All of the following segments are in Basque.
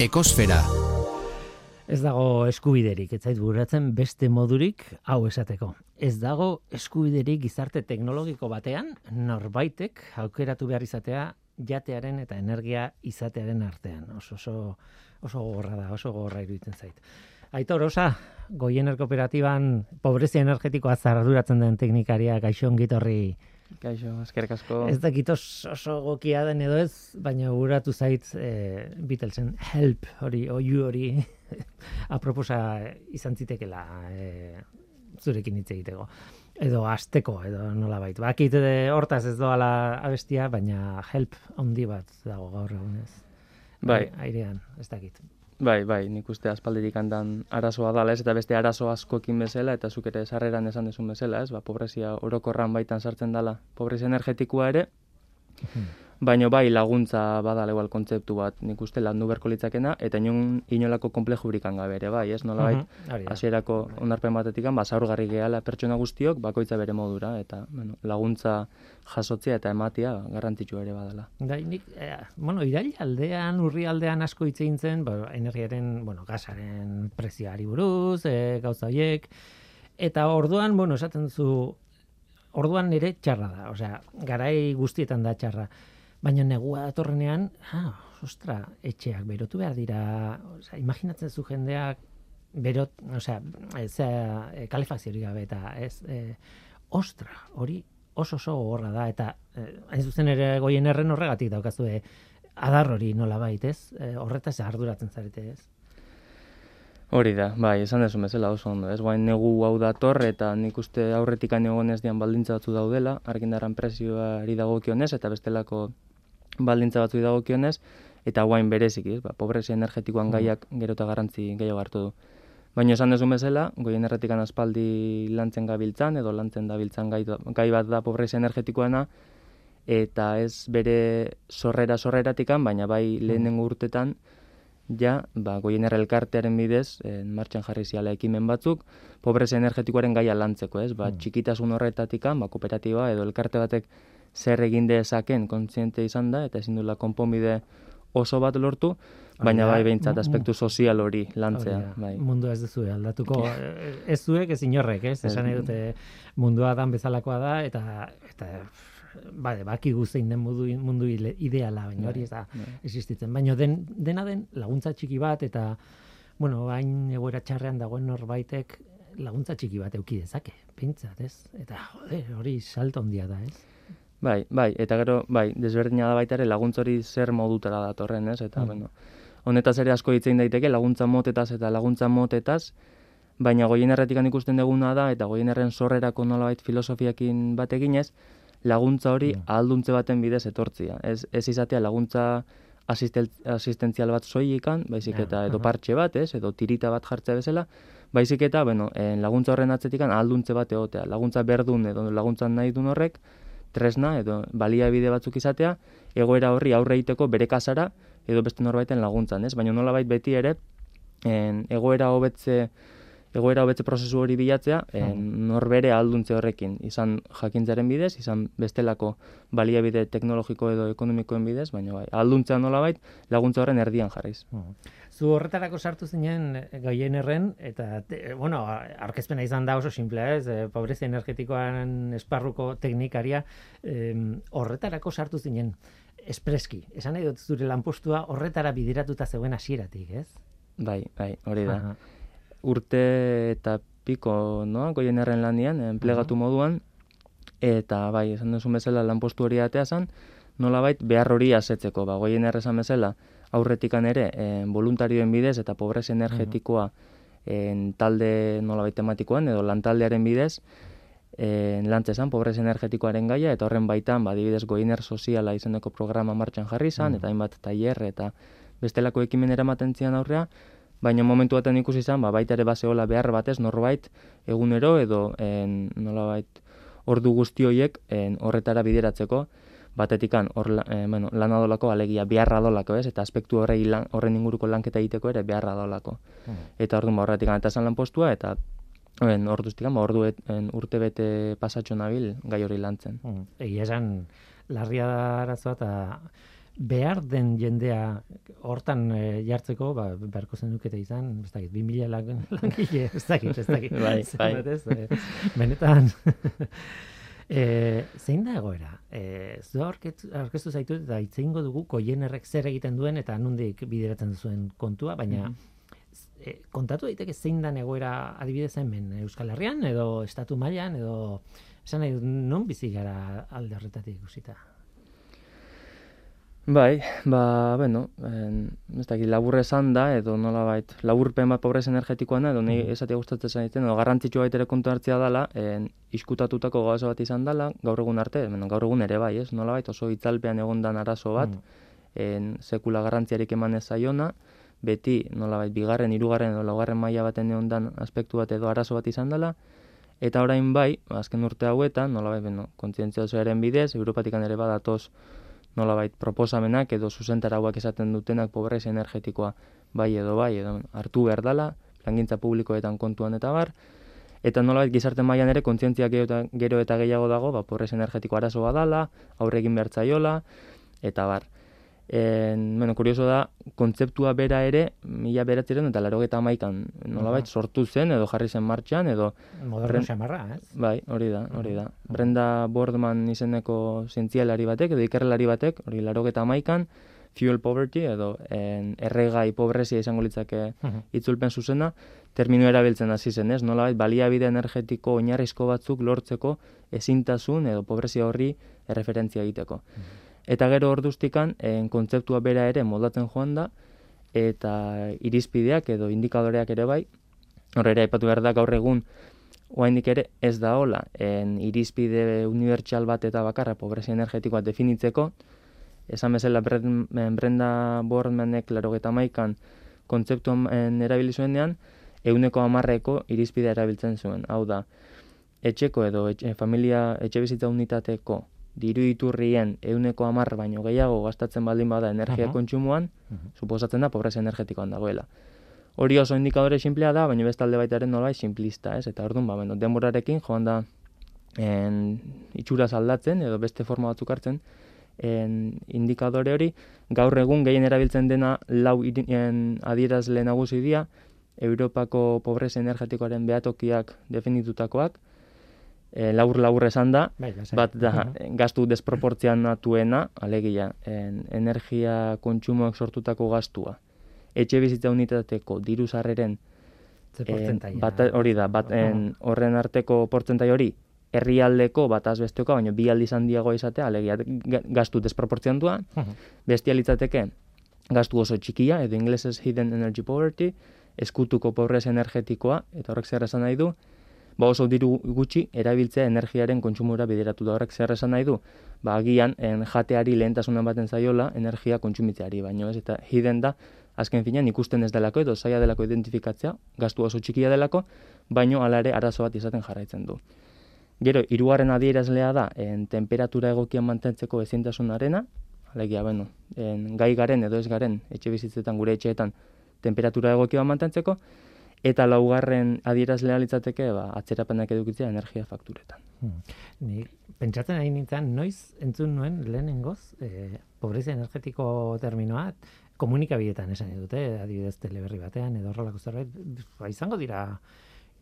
Ekosfera. Ez dago eskubiderik, ez zait buratzen beste modurik hau esateko. Ez dago eskubiderik gizarte teknologiko batean norbaitek aukeratu behar izatea jatearen eta energia izatearen artean. Oso oso oso gogorra da, oso gogorra iruditzen zait. Aitor, osa, goiener kooperatiban pobrezia energetikoa zarduratzen den teknikaria gaixo ongitorri Kaixo, eskerrik asko. Ez dakit oso, gokia den edo ez, baina guratu zait e, Beatlesen help hori, oiu hori aproposa izan zitekela e, zurekin hitz egiteko. Edo asteko, edo nola bait. Bakit hortaz ez doala abestia, baina help handi bat dago gaur egunez. Bai. Airean, ez dakit. Bai, bai, nik uste aspaldirik handan arazoa dala, ez, eta beste arazo askoekin bezala, eta zuk ere sarreran esan dezun bezala, ez, ba, pobrezia orokorran baitan sartzen dala, pobrezia energetikoa ere, hmm. Baina bai laguntza badala igual kontzeptu bat. Nik uste landu berko litzakena eta inon inolako komplejo berikan gabe ere bai, ez? Nola bai, hasierako onarpen batetik ba, zaurgarri gehala pertsona guztiok bakoitza bere modura eta bueno, laguntza jasotzea eta ematia garrantzitsu ere badala. Da, nik, eh, bueno, irail aldean, urri aldean asko hitz zen, ba, energiaren, bueno, gasaren prezioari buruz, e, gauza horiek, eta orduan, bueno, esaten zu, orduan nire txarra da, osea, garai guztietan da txarra. Baina negua datorrenean, ha, ostra, etxeak berotu behar dira, osea, imaginatzen zu jendeak berot, osea, ez e, kalefazio gabe eta ez, e, ostra, hori oso oso horra da eta e, hain zuzen ere goien erren horregatik daukazu adar hori nola bait, ez? E, horretaz arduratzen zarete, ez? Hori da, bai, esan desu bezala oso ondo, ez? Guain negu hau dator eta nik uste aurretik egon ez dian baldintza batzu daudela, argindaran presioari dagokionez eta bestelako baldintza batzu dagokionez eta guain berezik, ez? Ba, pobrezia energetikoan mm. gaiak gero eta garrantzi gehiago hartu du. Baina esan dezu bezala, goien erretikan aspaldi lantzen gabiltzan, edo lantzen dabiltzan gai, gai bat da pobrezia energetikoana, eta ez bere sorrera sorreratikan, baina bai mm. lehenengo urtetan, ja, ba, goien elkartearen bidez, en martxan jarri ziala ekimen batzuk, pobrezia energetikoaren gaia lantzeko, ez? Ba, mm. txikitasun horretatikan, ba, kooperatiba edo elkarte batek zer egin dezaken kontziente izan da, eta ezin dula konponbide oso bat lortu, baina bai behintzat aspektu sozial hori lantzea. Bai. Mundu ez duzu aldatuko, ez zuek ez inorrek, ez? Esan dute mundua dan bezalakoa da, eta, eta bade, baki guzein den mundu, mundu ideala, baina hori ez da bai, bai. existitzen. Baina den, dena den laguntza txiki bat, eta, bueno, bain egoera txarrean dagoen norbaitek laguntza txiki bat euki dezake, pintzat, ez? Eta, jode, hori salto ondia da, ez? Bai, bai, eta gero, bai, desberdina da baita ere laguntzori zer modutara datorren, ez? Eta, mm. bueno, honetaz ere asko hitzein daiteke laguntza motetaz eta laguntza motetaz, baina goien erretikan ikusten deguna da, eta goien erren sorrerako nolabait filosofiakin bat eginez, laguntza hori mm. alduntze baten bidez etortzia. Ez, ez izatea laguntza asistentzial bat soilikan, baizik eta edo partxe bat, ez, edo tirita bat jartzea bezala, baizik eta, bueno, en laguntza horren atzetikan alduntze bat egotea. Laguntza berdun edo laguntza nahi duen horrek, tresna edo baliabide batzuk izatea, egoera horri aurre egiteko bere kasara edo beste norbaiten laguntzan, ez? Baina nolabait beti ere, en, egoera hobetze egoera hobetze prozesu hori bilatzea, en, norbere alduntze horrekin, izan jakintzaren bidez, izan bestelako baliabide teknologiko edo ekonomikoen bidez, baina bai, alduntzea nolabait laguntza horren erdian jarriz. Zu horretarako sartu zinen eh, gaien erren, eta, bueno, arkezpena izan da oso simplea, ez, e, pobrezia energetikoan esparruko teknikaria, horretarako sartu zinen espreski. Esan nahi dut zure lanpostua horretara bidiratuta zeuen hasieratik, ez? Bai, bai, hori da urte eta piko, no? goien erren lanian, enplegatu moduan, eta bai, esan duzu bezala lanpostu hori atea zan, nola bait, behar hori asetzeko, ba, goien errezan bezala, aurretikan ere, en, voluntarioen bidez eta pobrez energetikoa en, talde nola bait tematikoan, edo lantaldearen bidez, en, lantzezan, pobrez energetikoaren gaia, eta horren baitan, ba, dibidez, goiner soziala izeneko programa martxan jarri zan, eta hainbat tailer eta bestelako ekimen eramaten zian aurrea, baina momentu batean ikusi izan, ba, baita ere baseola behar batez norbait egunero edo en, nolabait ordu guzti horiek horretara bideratzeko, batetikan hor e, bueno, lan adolako alegia beharra dolako, ez? Eta aspektu horrei horren inguruko lanketa egiteko ere beharra dolako. Hmm. Eta orduan ba horretik eta lan postua eta en, orduztikan ba ordu en, urte bete pasatxo nabil gai hori lantzen. Hmm. Egia esan larria arazoa eta behar den jendea hortan e, jartzeko, ba, beharko zen dukete izan, ez dakit, 2000 langile, ez dakit, ez dakit. bai, bai. Ez, benetan, e, zein da egoera? E, zu aurkeztu zaitu eta itzeingo dugu koienerrek zer egiten duen eta nondik bideratzen zuen kontua, baina mm kontatu daiteke zein da egoera adibidez hemen Euskal Herrian edo estatu mailan edo esan nahi non bizi gara alde horretatik ikusita? Bai, ba, bueno, en, ez dakit, labur esan da, edo nola bait, laburpen bat pobrez energetikoan edo nahi mm. esatia gustatzen zaiten, edo garrantzitsu baitere kontu hartzia dela, en, iskutatutako gauza bat izan dela, gaur egun arte, bueno, gaur egun ere bai, ez, nola bait, oso itzalpean egondan arazo bat, mm. en, sekula garrantziarik eman ez zaiona, beti, nola bait, bigarren, irugarren edo laugarren maila baten egondan aspektu bat edo arazo bat izan dela, eta orain bai, azken urte hauetan, nola bait, bueno, kontzientzia bidez, Europatik ere badatoz, nolabait proposamenak edo zuzentarauak esaten dutenak pobrezia energetikoa bai edo bai edo hartu behar dela, langintza publikoetan kontuan eta bar, eta nolabait gizarte mailan ere kontzientzia gero eta gehiago dago, ba, pobrezia energetikoa arazoa dala, aurrekin bertzaiola, eta bar. En, bueno, kurioso da, kontzeptua bera ere, mila beratziren eta laro geta maikan, nolabait, sortu zen, edo jarri zen martxan, edo... Moderno xamarra, ez? Bai, hori da, hori da. Brenda Boardman izeneko zientzialari batek, edo ikerrelari batek, hori laro geta maikan, fuel poverty, edo en, erregai pobrezia izango litzake itzulpen zuzena, terminu erabiltzen hasi zen, ez? Nolabait, baliabide energetiko oinarrizko batzuk lortzeko ezintasun edo pobrezia horri erreferentzia egiteko. Eta gero orduztikan, en, kontzeptua bera ere moldatzen joan da, eta irizpideak edo indikadoreak ere bai, horre ere aipatu behar da gaur egun, oaindik ere ez da hola, en, irizpide unibertsal bat eta bakarra pobrezia energetikoa definitzeko, esan bezala Brenda Bormanek laro geta maikan kontzeptuan erabilizuenean, euneko amarreko irizpidea erabiltzen zuen. Hau da, etxeko edo etxe, familia etxe bizitza unitateko diru iturrien euneko amar baino gehiago gastatzen baldin bada energia uh kontsumoan, suposatzen da pobreza energetikoan dagoela. Hori oso indikadore simplea da, baina bestalde baitaren nolai simplista, ez? Eta orduan, ba, bueno, denborarekin joan da en, itxura aldatzen edo beste forma batzuk hartzen, en, indikadore hori, gaur egun gehien erabiltzen dena lau en, adierazle nagusi dia, Europako pobreza energetikoaren behatokiak definitutakoak, e, laur laur esan da, bai, bat da uh gastu desproportzionatuena, alegia, en, energia kontsumoak sortutako gastua. Etxe bizitza unitateko diru sarreren bat hori da, bat en, horren arteko portzentai hori herrialdeko bat azbesteoka, baina bi aldiz handiago izatea, alegia, gastu desproportziontua, uh -huh. bestia litzateke, gastu oso txikia, edo inglesez hidden energy poverty, eskutuko pobrez energetikoa, eta horrek zer esan nahi du, ba oso diru gutxi erabiltzea energiaren kontsumora bideratu da. Horrek zer esan nahi du? Ba agian en jateari lehentasunan baten zaiola energia kontsumitzeari baino ez eta hiden da azken finean ikusten ez delako edo saia delako identifikatzea gastu oso txikia delako baino hala ere arazo bat izaten jarraitzen du. Gero, hirugarren adierazlea da, en temperatura egokian mantentzeko ezintasunarena, alegia, bueno, en gai garen edo ez garen, etxe bizitzetan, gure etxeetan, temperatura egokian mantentzeko, eta laugarren adierazlea litzateke ba, atzerapenak edukitzea energia fakturetan. Hmm. Ni pentsatzen ari nintzen, noiz entzun nuen lehenengoz, e, pobrezia energetiko terminoa, komunikabidetan esan dute, adibidez teleberri batean, edo horrelako zerbait, ba, izango dira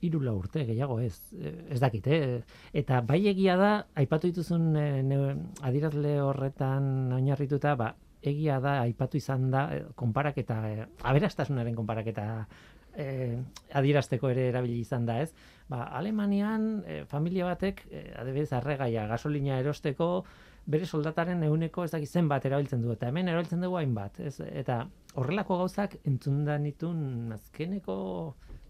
hiru urte gehiago ez, e, ez dakit, eh? eta bai egia da, aipatu dituzun e, adierazle horretan oinarrituta, ba, egia da, aipatu izan da, konparaketa, e, aberastasunaren konparaketa eh, adierazteko ere erabili izan da, ez? Ba, Alemanian eh, familia batek eh, adibidez arregaia gasolina erosteko bere soldataren euneko ez dakit zenbat erabiltzen du eta hemen erabiltzen dugu hainbat, ez? Eta horrelako gauzak entzundan ditun azkeneko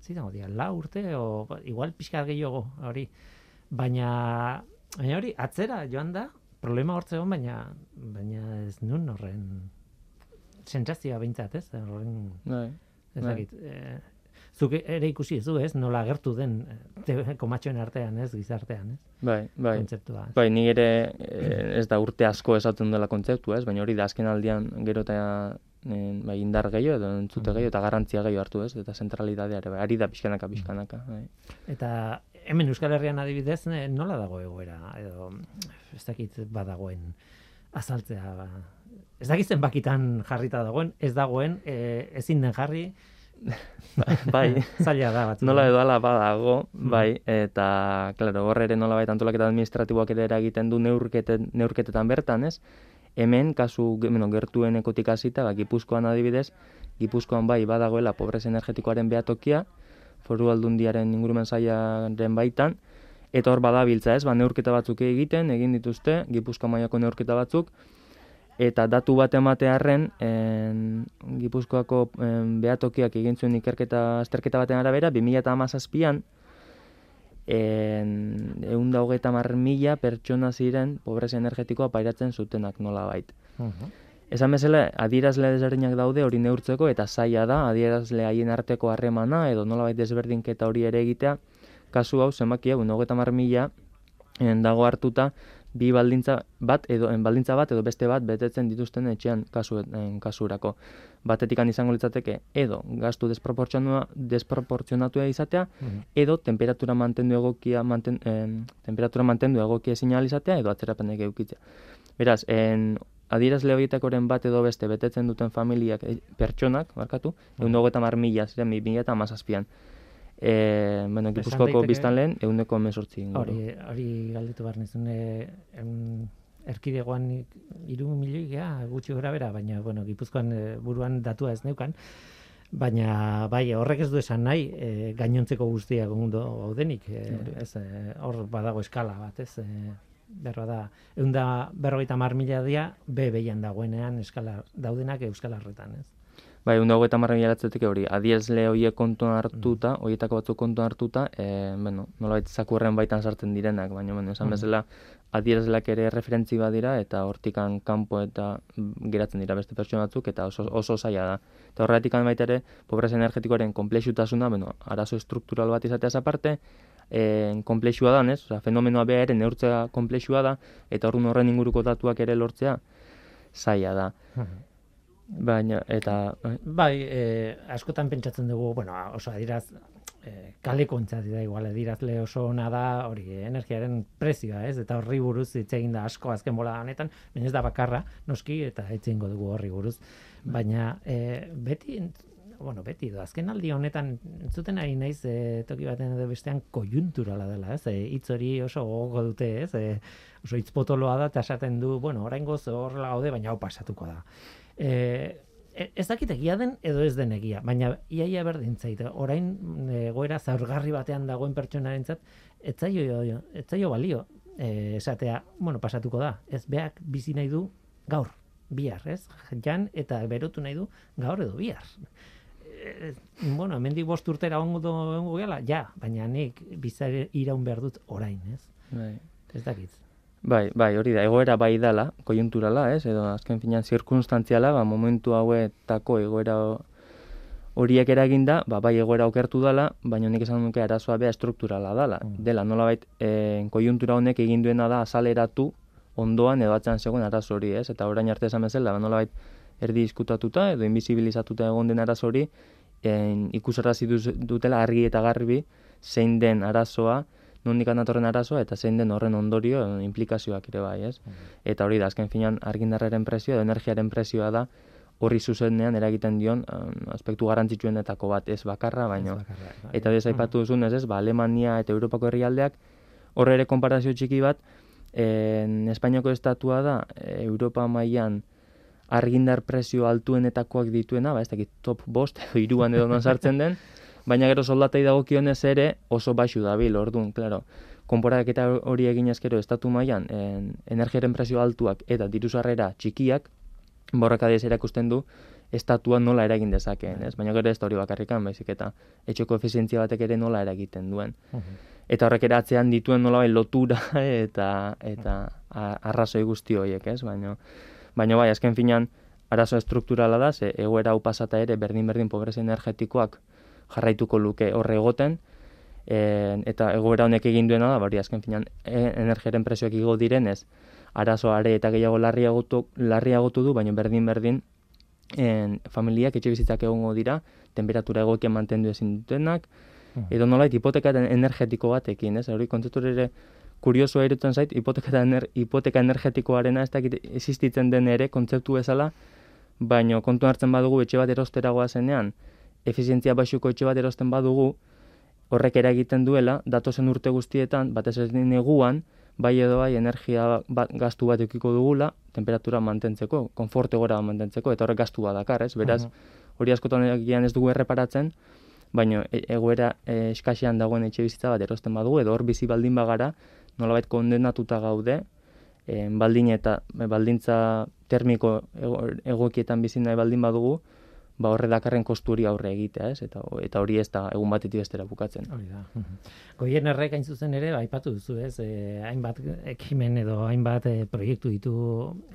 zidan dia, la urte o igual pixka gehiago hori. Baina baina hori atzera joan da problema hortze baina baina ez nun horren sentsazioa beintzat, ez? Horren Bai. Ez bai. dakit, eh, zuk ere ikusi ez du, ez? Nola gertu den eh, komatxoen artean, ez? Gizartean, ez? Bai, bai. Kontzeptua. Bai, ni ere eh, ez da urte asko esaten dela kontzeptua, ez? Baina hori da azken aldian gero eta bai, indar gehiago edo entzute gehiago eta garrantzia gehiago hartu, ez? Eta zentralidadea ere, bai, ari da pixkanaka, pixkanaka, bai. Eta hemen Euskal Herrian adibidez, nola dago egoera? Edo, ez dakit badagoen azaltzea, ba, ez dakizten bakitan jarrita dagoen, ez dagoen, e, ezin den jarri, bai, zaila da batzu. Nola edo ala badago, mm. bai, eta, klaro, horre ere nola baita antolaketa administratiboak ere egiten du neurketen, neurketetan bertan, ez? Hemen, kasu, bueno, gertuen ekotik hasita, ba, Gipuzkoan adibidez, Gipuzkoan bai badagoela pobrez energetikoaren behatokia, foru aldundiaren ingurumen zaiaren baitan, eta hor badabiltza ez, ba, neurketa batzuk egiten, egin dituzte, Gipuzkoan maiako neurketa batzuk, eta datu bat ematearren en, Gipuzkoako en, behatokiak egin ikerketa azterketa baten arabera 2017an egun da hogeita mila pertsona ziren pobrezia energetikoa pairatzen zutenak nola bait. Uh -huh. Esan bezala, adierazle desberdinak daude hori neurtzeko eta zaila da, adierazle haien arteko harremana edo nola bait desberdinketa hori ere egitea, kasu hau, zenbakia, hogeita mar mila dago hartuta, bi baldintza bat edo en baldintza bat edo beste bat betetzen dituzten etxean kasu en kasurako. Batetikan izango litzateke edo gastu desproportzionua desproportzionatua izatea mhm. edo temperatura mantendu egokia manten, temperatura mantendu egokia sinalizatea edo atzerapenek edukitzea. Beraz, en adierazle horietakoren bat edo beste betetzen duten familiak e, pertsonak, barkatu, mm. eta marmila, ziren, mi eta mazazpian e, bueno, gipuzkoako biztan lehen, eguneko mesortzi. Hori, hori galditu behar nizun, e, erkidegoan iru milioi gea, gutxi gora bera, baina, bueno, gipuzkoan e, buruan datua ez neukan, baina, bai, horrek ez du esan nahi, e, gainontzeko guztia gundo gaudenik, e, ez, e, hor badago eskala bat, ez, e, berroa da, egun da berrogeita mar mila dia, be behian dagoenean eskala daudenak euskal harretan, ez. Bai, un dago eta marra hori, adiezle horiek kontuan hartuta, mm. horietako batzuk kontuan hartuta, e, bueno, nola baita zakurren baitan sartzen direnak, baina, bueno, esan mm. bezala, adiezleak ere referentzi badira, eta hortikan kanpo eta geratzen dira beste pertsona batzuk, eta oso, oso zaila da. Eta horretik baita ere, pobreza energetikoaren komplexutasuna, bueno, arazo struktural bat izatea aparte, e, komplexua da, nes? Osa, fenomenoa beha ere neurtzea komplexua da, eta horren inguruko datuak ere lortzea, zaila da. Baina, eta... Bai, bai e, askotan pentsatzen dugu, bueno, oso adiraz, e, kale kontzat da, igual, adirazle oso ona da, hori, energiaren prezioa, ez? Eta horri buruz hitz egin da asko azken bola honetan, baina ez da bakarra, noski, eta hitz dugu horri buruz. Baina, e, beti, bueno, beti, do, azken aldi honetan, entzuten ari naiz, e, toki baten edo bestean, kojunturala dela, ez? E, hitz hori oso gogo dute, ez? E, oso hitz potoloa da, eta esaten du, bueno, orain goz horrela gaude, baina hau pasatuko da e, ez dakit egia den edo ez den egia, baina iaia berdin zait, orain egoera zaurgarri batean dagoen pertsonarentzat etzaio etzaio balio e, esatea, bueno, pasatuko da. Ez beak bizi nahi du gaur, bihar, ez? Jan eta berotu nahi du gaur edo bihar. E, bueno, hemendik bost urtera ongo ongo gela, ja, baina nik bizare iraun behar dut orain, ez? Bai. Ez dakit. Bai, bai, hori da, egoera bai dala, kojunturala, ez, edo azken finan zirkunstantziala, ba, momentu hauetako egoera horiek eraginda, ba, bai egoera okertu dala, baina nik esan nuke arazoa bea strukturala dala. Mm. Dela, nola bait, e, kojuntura honek egin duena da azaleratu ondoan edo atzan zegoen arazo hori, ez, eta orain arte esan bezala, ba, nola bait, erdi diskutatuta edo invisibilizatuta egon den arazo hori, ikusarrazi dutela argi eta garbi zein den arazoa, nondik anatorren arazoa eta zein den horren ondorio implikazioak ere bai, ez? Mhm. Eta hori da, azken finan, argindarraren presioa edo energiaren presioa da, horri zuzenean eragiten dion um, aspektu garrantzitsuenetako bat ez bakarra, baino. Bakarra, bai. Eta ez aipatu duzun, ez, ba, Alemania eta Europako herrialdeak, horre ere konparazio txiki bat, en Espainiako estatua da, Europa mailan argindar presio altuenetakoak dituena, ba, ez dakit top bost, edo iruan edo non sartzen den, baina gero soldatei dagokionez ere oso baxu dabil, orduan, claro. Konporak eta hori egin ezkero estatu mailan en, energiaren presio altuak eta diru txikiak, borrakadez erakusten du, estatua nola eragin dezakeen, ez? Baina gero ez da hori bakarrikan, baizik eta etxeko efizientzia batek ere nola eragiten duen. Eta horrek ere atzean dituen nola lotura eta eta arrazoi guzti horiek, ez? Baina, baina bai, azken finan, arazo estrukturala da, ze egoera hau pasata ere berdin-berdin pobrezia energetikoak jarraituko luke horre egoten, e, eta egoera honek egin duena da, bari azken finan, e, energiaren presioak igo direnez, arazo are eta gehiago larriagotu, larriagotu du, baina berdin-berdin, en, familiak etxe bizitzak egongo dira, temperatura egokian mantendu ezin dutenak, hmm. edo nolait hipoteka energetiko batekin, ez? Hori kontzeptu ere kuriosoa irutzen zait, hipoteka, ener, hipoteka energetikoarena ez dakit existitzen den ere kontzeptu bezala, baino kontu hartzen badugu etxe bat erosteragoa zenean, efizientzia baxuko etxe bat erosten badugu, horrek eragiten duela, datozen urte guztietan, batez ez neguan, bai edo bai energia bat, gastu bat eukiko dugula, temperatura mantentzeko, konforte gora mantentzeko, eta horrek gastu bat dakar, ez? Beraz, hori askotan egian ez dugu erreparatzen, baina e, egoera e, eskasean dagoen etxe bizitza bat erosten badugu, edo hor bizi baldin bagara, nolabait kondenatuta gaude, e, baldin eta baldintza termiko egokietan bizi nahi baldin badugu, ba horre dakarren kosturi aurre egitea, ez? Eta eta hori ez da egun batetik bestera bukatzen. Hori da. Goien errek hain zuzen ere aipatu duzu, ez? E, hainbat ekimen edo hainbat e, proiektu ditu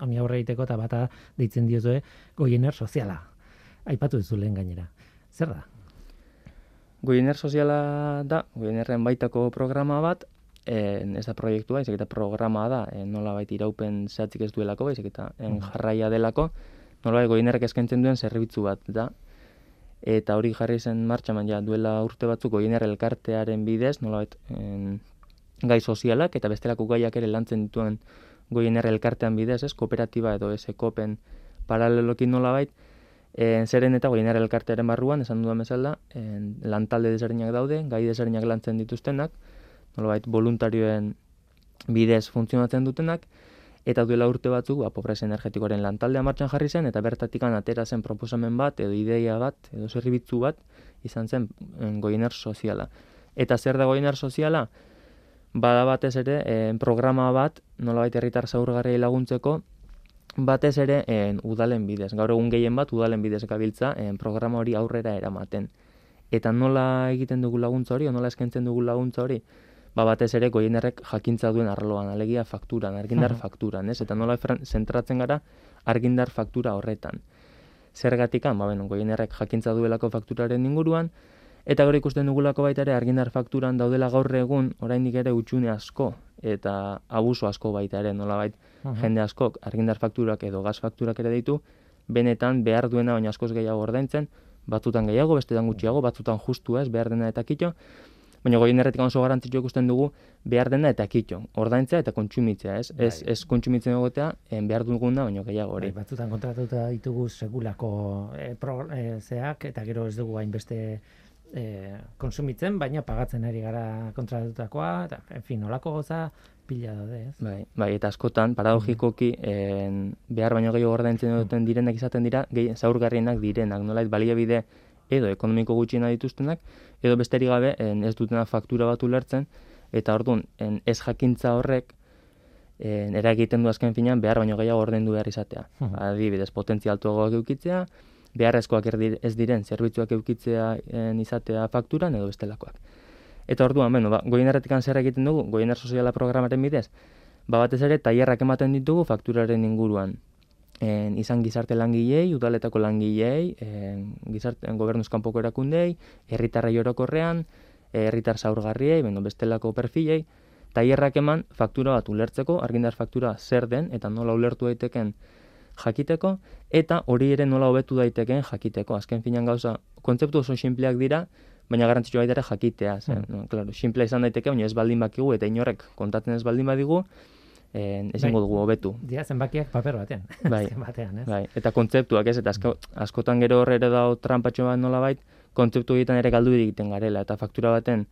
honi aurre egiteko eta bata deitzen diozu, goiener soziala. Aipatu duzu lehen gainera. Zer da? Goiener soziala da, goienerren baitako programa bat, en, ez da proiektua, ez eta programa da, en, nola baita iraupen zehatzik ez duelako, ez eta en, jarraia delako, nola goinerrek eskaintzen duen zerbitzu bat da. Eta hori jarri zen martxaman ja duela urte batzuk goiner elkartearen bidez, nola gai sozialak eta bestelako gaiak ere lantzen dituen goiner elkartean bidez, ez, kooperatiba edo ez ekopen paralelokin nola bait, en, zeren eta goiner elkartearen barruan, esan dudan bezala, en, lantalde desberdinak daude, gai desberdinak lantzen dituztenak, nola voluntarioen bidez funtzionatzen dutenak, eta duela urte batzuk ba pobrez energetikoaren lantaldea martxan jarri zen eta bertatikan atera zen proposamen bat edo ideia bat edo zerbitzu bat izan zen goiner soziala. Eta zer da goiner soziala? Bada batez ere en, programa bat nolabait herritar zaurgarriei laguntzeko batez ere en, udalen bidez. Gaur egun gehien bat udalen bidez gabiltza en, programa hori aurrera eramaten. Eta nola egiten dugu laguntza hori, o nola eskaintzen dugu laguntza hori? Ba batez ere goienerrek jakintza duen arloan, alegia fakturan, argindar fakturan, ez? Eta nola zentratzen gara argindar faktura horretan. Zergatikan, ba beno, goienerrek jakintza duelako fakturaren inguruan, eta gero ikusten dugulako baita ere argindar fakturan daudela gaur egun oraindik ere utxune asko eta abuso asko baita ere, nola bait, jende askok argindar fakturak edo gaz fakturak ere ditu, benetan behar duena baina askoz gehiago ordaintzen, batzutan gehiago, bestetan gutxiago, batzutan justu ez, behar dena eta kitxo, Baina goien erretik oso garantzitzu ikusten dugu behar dena eta kitxo, ordaintzea eta kontsumitzea, ez? Bai. Ez, ez kontsumitzen egotea, en behar duguna, baina gehiago hori. Bai, batzutan kontratuta ditugu segulako e, pro, e, zeak, eta gero ez dugu hainbeste e, konsumitzen, baina pagatzen ari gara kontratutakoa, eta, en fin, olako goza pila da, ez? Bai, bai, eta askotan, paradogikoki, en, behar baino gehiago ordaintzen duten direnak izaten dira, gehi, zaurgarrienak direnak, nolait, baliabide edo ekonomiko gutxiena dituztenak, edo besterik gabe en, ez dutena faktura bat ulertzen, eta orduan en, ez jakintza horrek en, era egiten du azken finean behar baino gehiago ordendu behar izatea. Hmm. Adibidez, potentzialtuagoak eukitzea, beharrezkoak ez diren zerbitzuak eukitzea en, izatea fakturan edo bestelakoak. Eta orduan, bueno, ba, goienerretik zer egiten dugu, goiener soziala programaren bidez, ba batez ere, tailerrak ematen ditugu fakturaren inguruan en, izan gizarte langilei, udaletako langilei, en, gizarte en, gobernuz kanpoko erakundei, herritarra orokorrean, herritar zaurgarriei, beno, bestelako perfilei, tailerrak eman faktura bat ulertzeko, argindar faktura zer den, eta nola ulertu daiteken jakiteko, eta hori ere nola hobetu daiteken jakiteko. Azken finan gauza, kontzeptu oso sinpleak dira, baina garantzitsua baita ere jakitea. Zen, mm. no, claro, simplea izan daiteke, baina ez baldin bakigu, eta inorrek kontatzen ez baldin badigu, esango bai. dugu hobetu. Dira zenbakiak paper batean. Bai. batean, ez? Bai. Eta kontzeptuak, ez? Eta asko, askotan gero horre ere dago trampatxo bat nolabait, kontzeptu egiten ere galdu egiten garela eta faktura baten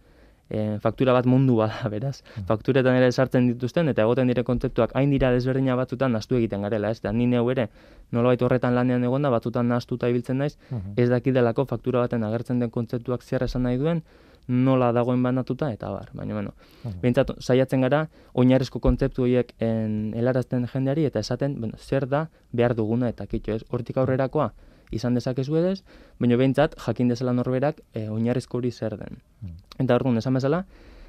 en, faktura bat mundu bada, beraz. Mm. Fakturetan ere sartzen dituzten eta egoten dire kontzeptuak hain dira desberdina batzutan nastu egiten garela, ez? Da ni neu ere nolabait horretan lanean egonda batzutan nastuta ibiltzen naiz, mm ez dakidelako faktura baten agertzen den kontzeptuak zer esan nahi duen, nola dagoen banatuta eta bar, baina bueno, uh saiatzen gara oinarrizko kontzeptu horiek en helarazten jendeari eta esaten, bueno, zer da behar duguna eta kitxo, ez? Hortik aurrerakoa izan dezakezu edes, baina behintzat jakin dezala norberak e, oinarrizko hori zer den. Eta orduan esan bezala,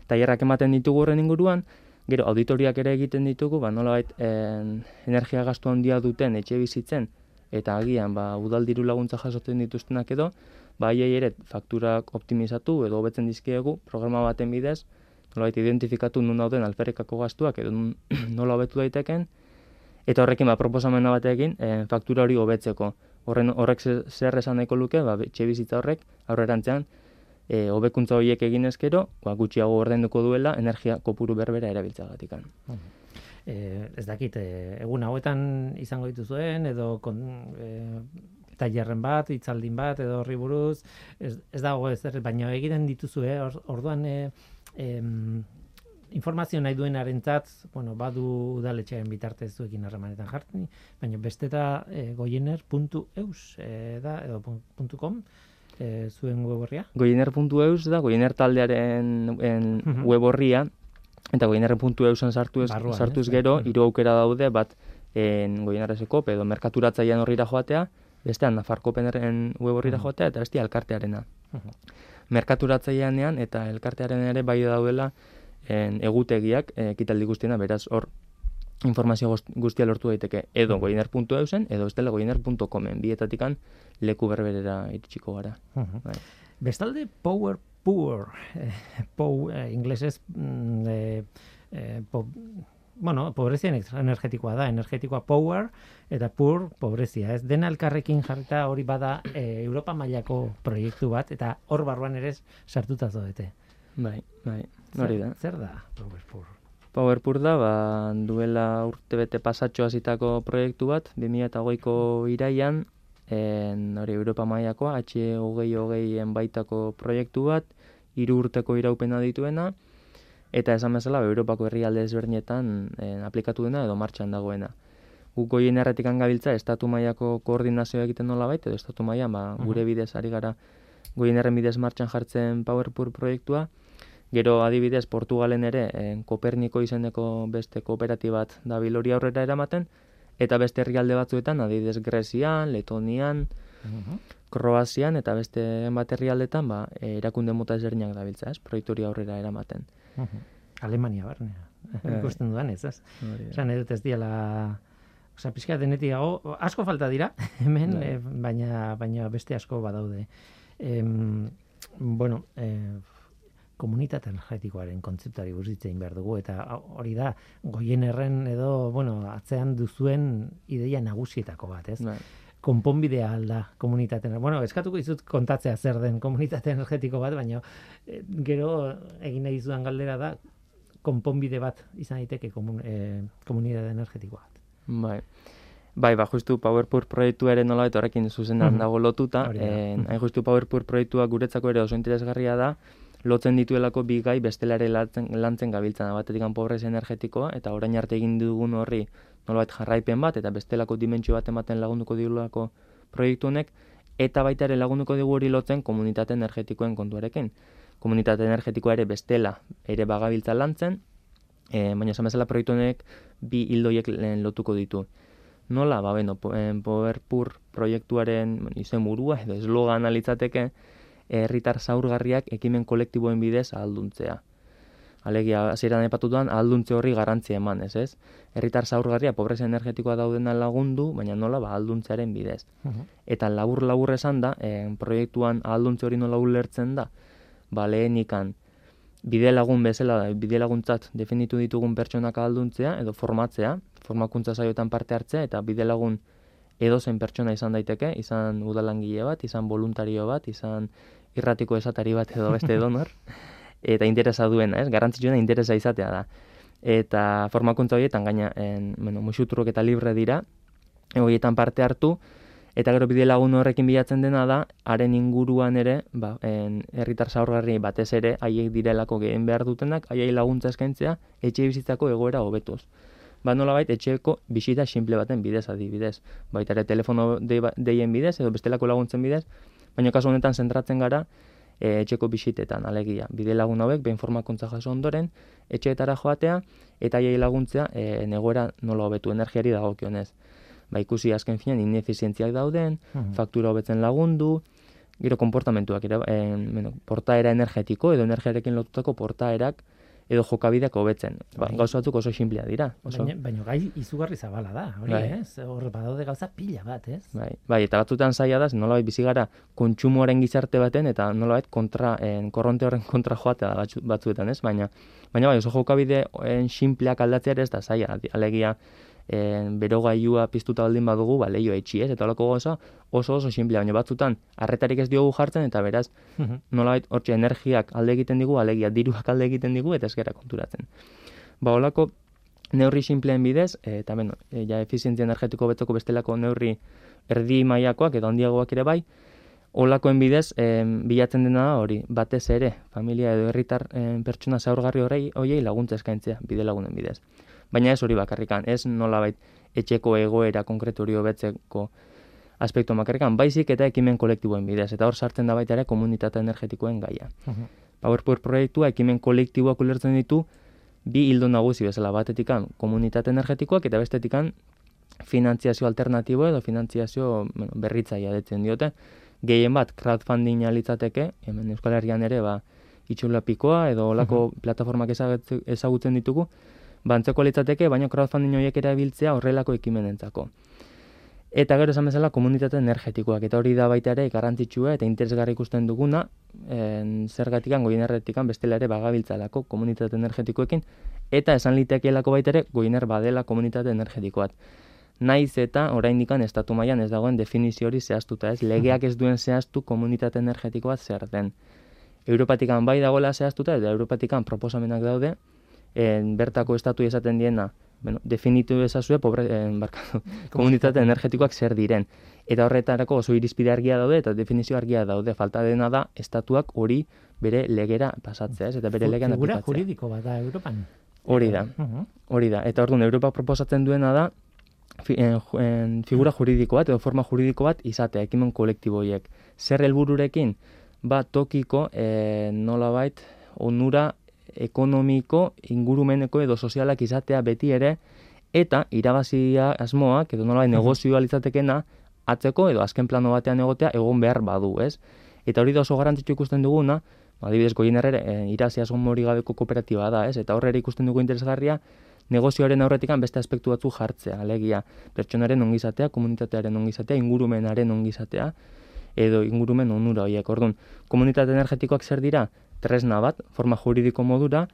tailerrak ematen ditugu horren inguruan, gero auditoriak ere egiten ditugu, ba nolabait en, energia gastu handia duten etxe bizitzen eta agian ba udal diru laguntza jasotzen dituztenak edo, bai ere fakturak optimizatu edo hobetzen dizkiegu programa baten bidez, nolabait identifikatu nun dauden alferrikako gastuak edo nola hobetu daiteken, eta horrekin ba, proposamena batekin e, faktura hori hobetzeko. Horren, horrek zer esan nahiko luke, ba, bizitza horrek, aurrerantzean, e, hobekuntza horiek egin ezkero, ba, gutxiago ordainduko duela energia kopuru berbera erabiltzagatikan. E, ez dakit, e, egun hauetan izango dituzuen, edo kon, e, tailerren bat, itzaldin bat, edo horri buruz, ez, ez dago ez, baina egiten dituzue, eh? orduan e, informazio nahi duenaren tzat, bueno, badu udaletxearen bitartez zuekin harremanetan jartzen, baina beste da e, goiener.eus e, da, edo .com, e, zuen web horria? Goiener.eus da, goiener taldearen en, web horria, eta goiener.eusen sartu ez, Barruan, sartuz gero, mhm. hiru aukera daude, bat en goienerrezeko, edo merkaturatzaian horrira joatea, bestean Nafarkopeneren web horrira joatea, eta beste alkartearena. Merkaturatzaianean eta elkartearen ere bai daudela en, egutegiak ekitaldi guztiena, beraz hor informazio guztia lortu daiteke edo goiner.eusen edo estela goiner.comen bietatikan leku berberera iritsiko gara. Bai. Bestalde Power Poor, eh, pow, eh, inglesez, mm, eh, eh, bueno, pobrezia energetikoa da, energetikoa power eta poor pobrezia, ez? Dena elkarrekin jarrita hori bada e, Europa mailako proiektu bat eta hor barruan ere sartuta zoete. Bai, bai, hori da. Zer da power poor? Power poor da, ba, duela urte bete pasatxo hasitako proiektu bat, 2008ko iraian, en, hori Europa mailakoa, H-hogei baitako proiektu bat, hiru urteko iraupena dituena, eta esan bezala ba, Europako herrialde ezberdinetan eh, aplikatu dena edo martxan dagoena. Guk goien erretikan gabiltza, estatu mailako koordinazioa egiten nola baita, edo estatu mailan ba, gure bidez ari gara goien erren bidez martxan jartzen PowerPour proiektua, Gero adibidez Portugalen ere en, eh, Koperniko izeneko beste kooperatibat da bilori aurrera eramaten, eta beste herrialde batzuetan, adibidez Grezian, Letonian, Kroazian eta beste bat herrialdetan ba, erakunde mota ezberdinak dabiltza, ez? Proiektu aurrera eramaten. Alemania barnea. Bai. Ikusten duan ez, ez? Esan edut ez diala... Osa, pixka denetik asko falta dira, hemen, eh, baina, baina beste asko badaude. Em, bueno, eh, komunitate energetikoaren kontzeptari burritzein behar dugu, eta hori da, goien erren edo, bueno, atzean duzuen ideia nagusietako bat, ez? Bai konponbidea alda komunitatea. Bueno, eskatuko izut kontatzea zer den komunitate energetiko bat, baina e, gero egin nahi zuan galdera da konponbide bat izan daiteke komun, e, komunitate energetiko bat. Bai. Bai, ba, justu PowerPoint proiektu ere nola eta horrekin zuzenan dago lotuta. hain justu PowerPoint proiektua guretzako ere oso interesgarria da, lotzen dituelako bi gai bestelare lantzen, lantzen gabiltzen, batetik pobrezia energetikoa, eta orain arte egin dugun horri nolabait jarraipen bat eta bestelako dimentsio bat ematen lagunduko digulako proiektu honek eta baita ere lagunduko digu hori lotzen komunitate energetikoen kontuarekin. Komunitate energetikoa ere bestela ere bagabiltza lantzen, e, baina esan bezala proiektu honek bi hildoiek lotuko ditu. Nola, ba, beno, Powerpur proiektuaren izen burua edo eslogan alitzateke, herritar zaurgarriak ekimen kolektiboen bidez ahalduntzea alegia hasieran epatutuan alduntze horri garrantzia eman, ez ez? Herritar zaurgarria pobrezia energetikoa daudena lagundu, baina nola ba alduntzearen bidez. Eta labur labur esan da, eh, proiektuan alduntze hori nola ulertzen da, ba lehenikan bide lagun bezala bide laguntzat definitu ditugun pertsonak alduntzea edo formatzea, formakuntza saioetan parte hartzea eta bide lagun edozen pertsona izan daiteke, izan udalangile bat, izan voluntario bat, izan irratiko esatari bat edo beste donor. eta interesa duena, ez? Garrantzitsuena interesa izatea da. Eta formakuntza horietan gaina, en, bueno, musuturrok eta libre dira, horietan parte hartu, eta gero bide lagun horrekin bilatzen dena da, haren inguruan ere, ba, en, herritar zaurgarri batez ere, haiek direlako gehen behar dutenak, haiei laguntza eskaintzea, etxe bizitzako egoera hobetuz. Ba nola bait, etxeko bisita simple baten bidez adibidez. Baita ere telefono ba, deien bidez, edo bestelako laguntzen bidez, baina kasu honetan zentratzen gara, e, etxeko bisitetan, alegia. Bide lagun hauek, behin formakuntza jaso ondoren, etxeetara joatea, eta jai laguntzea, e, negoera nola hobetu energiari dagokionez. Ba, ikusi azken finan, inefizientziak dauden, hmm. faktura hobetzen lagundu, gero konportamentuak, e, bueno, portaera energetiko, edo energiarekin lotutako portaerak, edo jokabideak hobetzen. Ba, bai. gauza batzuk oso simplea dira. Oso... Baina, baina gai izugarri zabala da, hori, bai. ez? Horre badaude gauza pila bat, ez? Bai, bai eta batzutan zaila da, nolabait bizi gara kontsumoaren gizarte baten eta nolabait kontra, en, korronte horren kontra joatea batzuetan, ez? Baina, baina bai, oso jokabide en, simpleak aldatzea ez da zaila, alegia en, berogailua piztuta baldin badugu, ba, lehio etxi ez, eta holako goza oso oso simplea, baina batzutan arretarik ez diogu jartzen, eta beraz, Mhm. nolabait hortxe energiak alde egiten digu, alegia diruak alde egiten digu, eta eskera konturatzen. Ba, holako neurri simpleen bidez, e, eta beno, e, ja efizientzia energetiko betzeko bestelako neurri erdi mailakoak edo handiagoak ere bai, olakoen bidez e, bilatzen dena da hori, batez ere, familia edo herritar e, pertsona zaurgarri horrei hoiei laguntza eskaintzea bide lagunen bidez. Baina ez hori bakarrikan, ez nolabait etxeko egoera konkretu hori hobetzeko aspektu bakarrikan, baizik eta ekimen kolektiboen bidez, eta hor sartzen da baita ere komunitate energetikoen gaia. Mhm. PowerPoint proiektua ekimen kolektiboak ulertzen ditu bi hildo nagusi bezala batetikan komunitate energetikoak eta bestetikan finantziazio alternatibo edo finantziazio bueno, berritzaia detzen diote. Gehien bat crowdfunding litzateke, hemen Euskal Herrian ere ba itxulapikoa edo olako plataformak ezagutzen- ezagutzen ditugu, bantzeko litzateke, baina crowdfunding horiek erabiltzea horrelako ekimenentzako. Eta gero esan bezala komunitate energetikoak, eta hori da baita ere garrantzitsua eta interesgarri ikusten duguna, en, zergatikan goinerretikan bestela ere bagabiltzalako komunitate energetikoekin, eta esan litekeelako baita ere goiner badela komunitate energetikoat. Naiz eta oraindikan estatu mailan ez dagoen definizio hori zehaztuta, ez? Legeak ez duen zehaztu komunitate energetikoa zer den. Europatikan bai dagoela zehaztuta eta Europatikan proposamenak daude, en, bertako estatu esaten diena, bueno, definitu ezazue pobre, en, barkatu, komunitate energetikoak zer diren. Eta horretarako oso irizpide argia daude eta definizio argia daude. Falta dena da estatuak hori bere legera pasatzea, ez? Eta bere legean Figura aplikatzea. juridiko bat da Europan. Hori da. Hori da. Eta orduan Europa proposatzen duena da fi, en, en, figura juridiko bat edo forma juridiko bat izatea ekimen kolektiboiek. Zer helbururekin? Ba, tokiko e, nolabait onura ekonomiko, ingurumeneko edo sozialak izatea beti ere eta irabazia asmoak edo nolabait negozioa litzatekena atzeko edo azken plano batean egotea egon behar badu, ez? Eta hori da oso garrantzitsu ikusten duguna, ba, adibidez goien ere e, irazi asmo hori gabeko kooperatiba da, ez? Eta horre ikusten dugu interesgarria negozioaren aurretikan beste aspektu batzu jartzea, alegia pertsonaren ongizatea, komunitatearen ongizatea, ingurumenaren ongizatea edo ingurumen onura horiek. Orduan, komunitate energetikoak zer dira? Tresna bat, forma juridiko modura,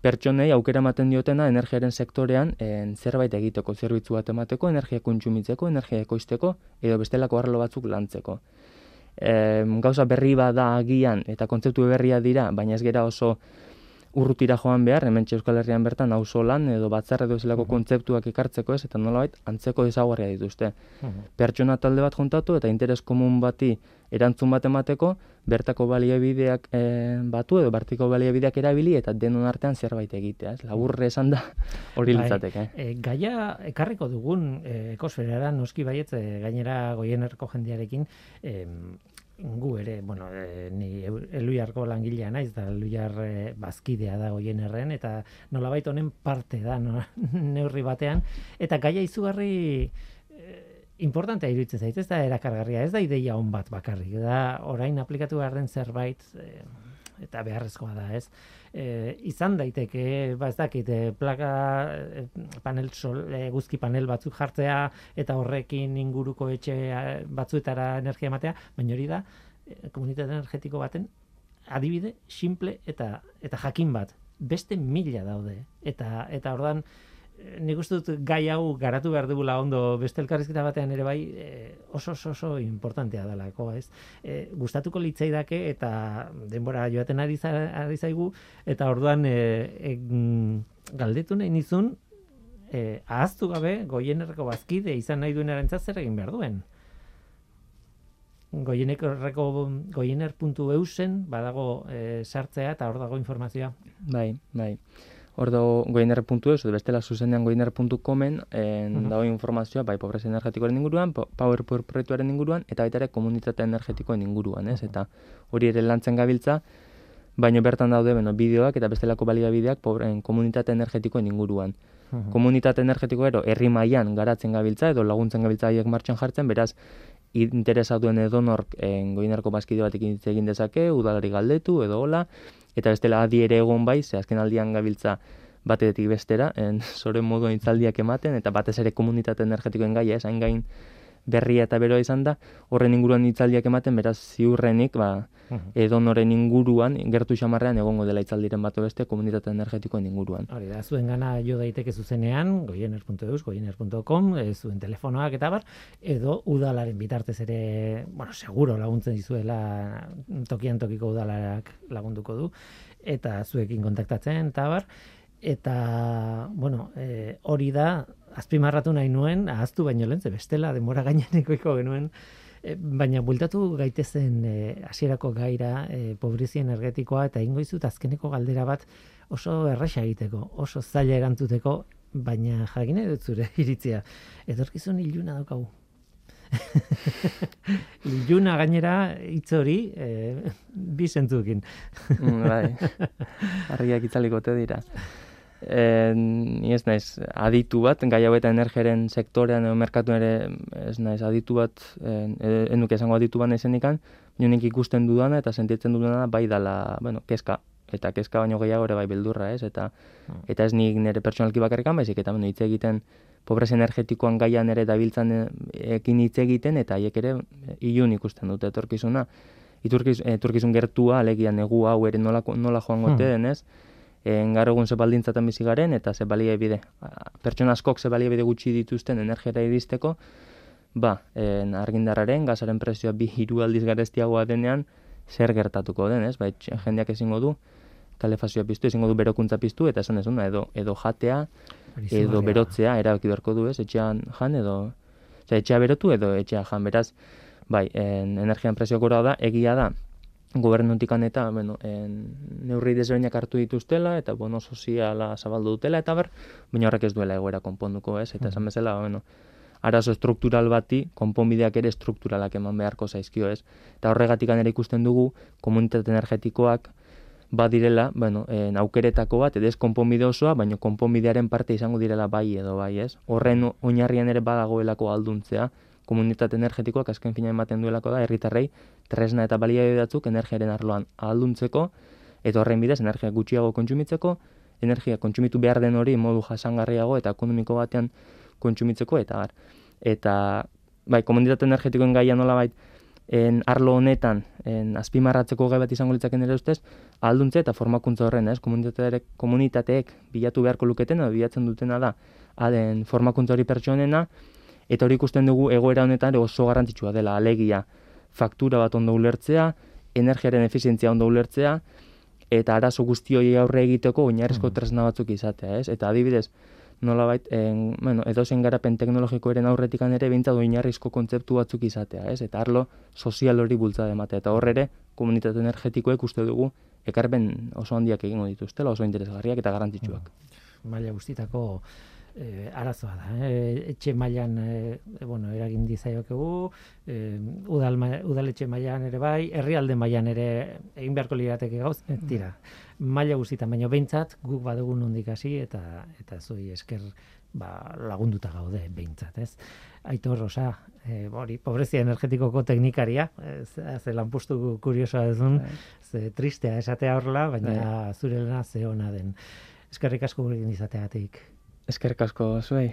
pertsonei aukera ematen diotena energiaren sektorean en, zerbait egiteko, zerbitzu bat emateko, energia kontsumitzeko, energia ekoizteko, edo bestelako arlo batzuk lantzeko. E, gauza berri bada agian eta kontzeptu berria dira, baina ez gera oso urrutira joan behar, hemen Euskal Herrian bertan auzolan edo batzar edo zelako kontzeptuak ekartzeko ez, eta nolabait antzeko ezaguarria dituzte. Mhm. Pertsona talde bat juntatu eta interes komun bati erantzun bat emateko, bertako baliabideak e, batu edo bertiko baliabideak erabili eta denon artean zerbait egitea. Ez? Laburre esan da hori Bai. litzateke. E, gaia ekarriko dugun e, ekosferara noski baietz e, gainera goienerko jendearekin em, gu ere, bueno, e, ni Eluiarko langilea naiz da Eluiar e, bazkidea da goienerren eta nolabait honen parte da no, neurri batean. Eta gaia izugarri e, importantea iruditzen zait, ez da erakargarria, ez da ideia on bat bakarrik, da orain aplikatu behar den zerbait e, eta beharrezkoa da, ez? E, izan daiteke, ba ez dakit, e, plaka e, panel sol, e, guzki panel batzuk jartzea eta horrekin inguruko etxe batzuetara energia ematea, baina hori da e, komunitate energetiko baten adibide simple eta eta jakin bat. Beste mila daude eta eta ordan nik uste dut gai hau garatu behar dugula ondo beste elkarrizketa batean ere bai e, oso oso oso importantea dalako, ez? E, gustatuko litzaidake eta denbora joaten ari, za, ari zaigu eta orduan e, e, mm, galdetu nahi nizun e, ahaztu gabe goienerreko bazkide izan nahi duenarentzat zer egin behar duen. Goienerreko goiener.eusen badago e, sartzea eta hor dago informazioa. Bai, bai. Hor dago goiner.es, edo bestela zuzenean goiner.comen, en Mhm. dago informazioa, bai, pobreza energetikoaren inguruan, po- PowerPoint proiektuaren inguruan, eta baita ere komunitate energetikoen inguruan, ez? Eta hori ere lantzen gabiltza, baino bertan daude, beno, bideoak eta bestelako baliabideak pobre, en, komunitate energetikoen inguruan. Komunitate energetiko ero, herri mailan garatzen gabiltza, edo laguntzen gabiltza haiek martxan jartzen, beraz, interesatuen edonork en, goinarko bazkide batekin hitz egin dezake, udalari galdetu, edo hola, eta bestela adi ere egon bai, ze azken aldian gabiltza batetik bestera, en, zoren moduan hitzaldiak ematen, eta batez ere komunitate energetikoen gaia, esain gain berria eta beroa izan da, horren inguruan itzaldiak ematen, beraz ziurrenik, ba, edo noren inguruan, gertu xamarrean egongo dela itzaldiren bat beste komunitate energetikoen inguruan. Hori da, zuen gana jo daiteke zuzenean, goiener.eus, goiener.com, e, zuen telefonoak eta bar, edo udalaren bitartez ere, bueno, seguro laguntzen dizuela tokian tokiko udalarak lagunduko du, eta zuekin kontaktatzen, eta bar, eta, bueno, e, hori da, azpimarratu nahi nuen, ahaztu baino lehen, bestela, demora gainenekoiko genuen, e, baina bultatu gaitezen e, hasierako gaira, e, pobrezia energetikoa, eta ingo izut azkeneko galdera bat oso erraixa egiteko, oso zaila erantzuteko, baina jagine dut zure iritzia. Edorkizun iluna daukagu. iluna gainera hitz hori e, bi zentzukin. mm, bai. Arriak itzaliko te dira ni ez naiz aditu bat, gai hau eta energiaren sektorean edo merkatu ere ez naiz aditu bat, enuke esango aditu bat naizen ikan, nik ikusten dudana eta sentitzen dudana bai dala, bueno, keska, eta keska baino gehiago ere bai beldurra, ez? Eta, hmm. eta ez nik nire pertsonalki bakarrikan, baizik eta bueno, hitz egiten pobrez energetikoan gaian ere dabiltzan eh, ekin hitz egiten, eta haiek ere ilun ikusten dute etorkizuna. Iturkiz, etorkizun gertua, alegia negu hau ere nola, nola joan gote hmm. ez? En gaur egun ze baldintzatan bizi garen eta ze balia bide pertsona askok ze balia bide gutxi dituzten energiara iristeko ba en argindarraren gasaren prezioa bi hiru aldiz garestiagoa denean zer gertatuko den ez? Bai jendeak ezingo du kalefazioa piztu ezingo du berokuntza piztu eta esan ezuna edo edo jatea edo berotzea erabaki beharko du ez? Etxean jan edo etxea berotu edo etxea jan beraz bai en energian prezio gora da egia da gobernutik eta bueno, en, neurri desberdinak hartu dituztela eta bono soziala zabaldu dutela eta ber, baina horrek ez duela egoera konponduko, ez? Eta esan bezala, bueno, arazo struktural bati konponbideak ere strukturalak eman beharko zaizkio, ez? Eta horregatik ere ikusten dugu komunitate energetikoak badirela, bueno, en aukeretako bat edo ez konponbide osoa, baina konponbidearen parte izango direla bai edo bai, ez? Horren oinarrian ere badagoelako alduntzea, komunitate energetikoak azken fina ematen duelako da herritarrei tresna eta baliabide batzuk energiaren arloan ahalduntzeko eta horren bidez energia gutxiago kontsumitzeko, energia kontsumitu behar den hori modu jasangarriago eta ekonomiko batean kontsumitzeko eta bar. Eta bai, komunitate energetikoen gaia nola bait, en arlo honetan en azpimarratzeko gai bat izango litzake nere ustez alduntze eta formakuntza horren, ez? Komunitateek komunitateek bilatu beharko luketen edo bilatzen dutena da aden formakuntza hori pertsonena Eta hori ikusten dugu egoera honetan oso garrantzitsua dela alegia faktura bat ondo ulertzea, energiaren efizientzia ondo ulertzea, eta arazo guzti hori aurre egiteko oinarrizko mm. tresna batzuk izatea, ez? Eta adibidez, nola bait, en, bueno, edo zen garapen teknologiko eren aurretikan ere bintzat oinarrizko kontzeptu batzuk izatea, ez? Eta arlo sozial hori bultza ematea. Eta horre ere, komunitate energetikoek uste dugu, ekarben oso handiak egingo dituztela, oso interesgarriak eta garrantzitsuak. Mm. Maila guztitako e, arazoa da. E, etxe mailan e, bueno, eragin dizaiokegu, e, udal, udaletxe mailan ere bai, herrialde mailan ere egin beharko lirateke gauz, e, tira. Maila guztietan baino beintzat guk badugu nondik hasi eta eta zui esker ba, lagunduta gaude beintzat, ez? Aitor Rosa, e, hori pobrezia energetikoko teknikaria, ze, ze lanpostu kuriosoa duzun, bai. ze tristea esatea horla, baina bai. zure lana ze ona den. Eskerrik asko gurekin izateatik. Eskerrik asko zuei.